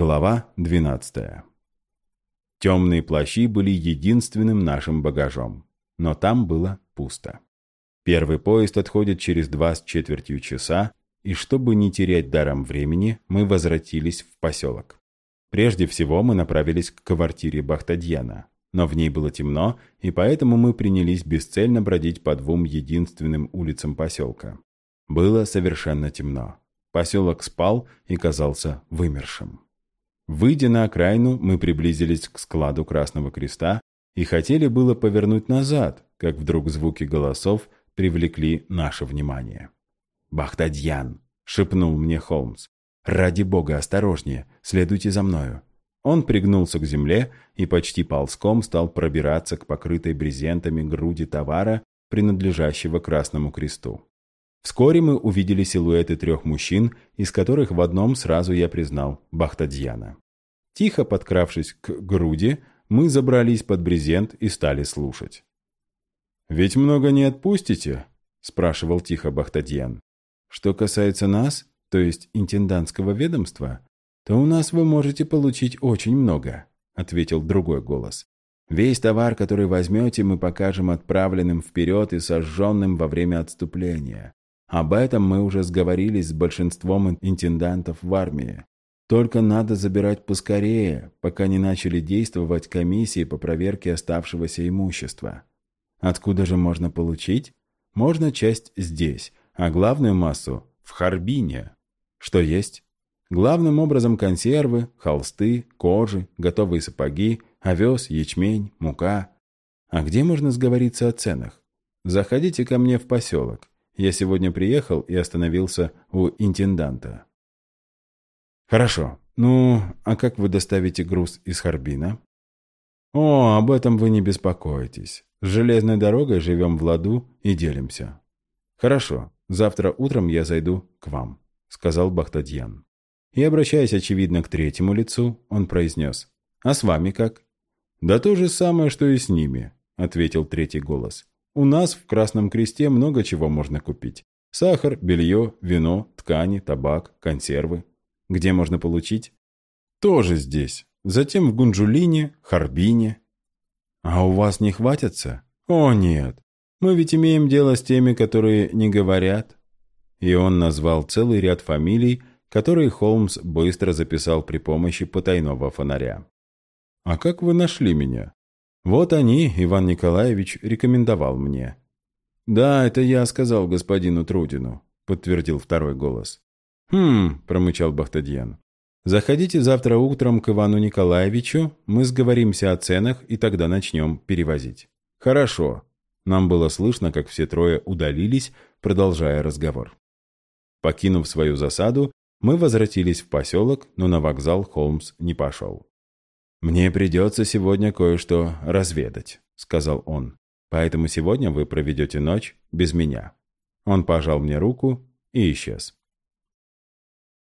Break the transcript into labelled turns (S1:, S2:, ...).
S1: Глава 12. Темные плащи были единственным нашим багажом, но там было пусто. Первый поезд отходит через два с четвертью часа, и чтобы не терять даром времени, мы возвратились в поселок. Прежде всего мы направились к квартире Бахтадьяна, но в ней было темно, и поэтому мы принялись бесцельно бродить по двум единственным улицам поселка. Было совершенно темно. Поселок спал и казался вымершим. Выйдя на окраину, мы приблизились к складу Красного Креста и хотели было повернуть назад, как вдруг звуки голосов привлекли наше внимание. «Бахтадьян!» — шепнул мне Холмс. «Ради бога, осторожнее, следуйте за мною». Он пригнулся к земле и почти ползком стал пробираться к покрытой брезентами груди товара, принадлежащего Красному Кресту. Вскоре мы увидели силуэты трех мужчин, из которых в одном сразу я признал Бахтадьяна. Тихо подкравшись к груди, мы забрались под брезент и стали слушать. «Ведь много не отпустите?» – спрашивал тихо Бахтадьян. «Что касается нас, то есть интендантского ведомства, то у нас вы можете получить очень много», – ответил другой голос. «Весь товар, который возьмете, мы покажем отправленным вперед и сожженным во время отступления. Об этом мы уже сговорились с большинством интендантов в армии. Только надо забирать поскорее, пока не начали действовать комиссии по проверке оставшегося имущества. Откуда же можно получить? Можно часть здесь, а главную массу – в Харбине. Что есть? Главным образом консервы, холсты, кожи, готовые сапоги, овес, ячмень, мука. А где можно сговориться о ценах? Заходите ко мне в поселок. Я сегодня приехал и остановился у интенданта. Хорошо. Ну, а как вы доставите груз из Харбина? О, об этом вы не беспокойтесь. С железной дорогой живем в ладу и делимся. Хорошо. Завтра утром я зайду к вам, сказал Бахтадьян. И, обращаясь, очевидно, к третьему лицу, он произнес. «А с вами как?» «Да то же самое, что и с ними», — ответил третий голос. У нас в Красном Кресте много чего можно купить. Сахар, белье, вино, ткани, табак, консервы. Где можно получить? Тоже здесь. Затем в Гунжулине, Харбине. А у вас не хватится? О, нет. Мы ведь имеем дело с теми, которые не говорят. И он назвал целый ряд фамилий, которые Холмс быстро записал при помощи потайного фонаря. «А как вы нашли меня?» Вот они, Иван Николаевич, рекомендовал мне. «Да, это я сказал господину Трудину», — подтвердил второй голос. «Хм», — промычал Бахтадьян. «Заходите завтра утром к Ивану Николаевичу, мы сговоримся о ценах и тогда начнем перевозить». «Хорошо». Нам было слышно, как все трое удалились, продолжая разговор. Покинув свою засаду, мы возвратились в поселок, но на вокзал Холмс не пошел. «Мне придется сегодня кое-что разведать», — сказал он. «Поэтому сегодня вы проведете ночь без меня». Он пожал мне руку и исчез.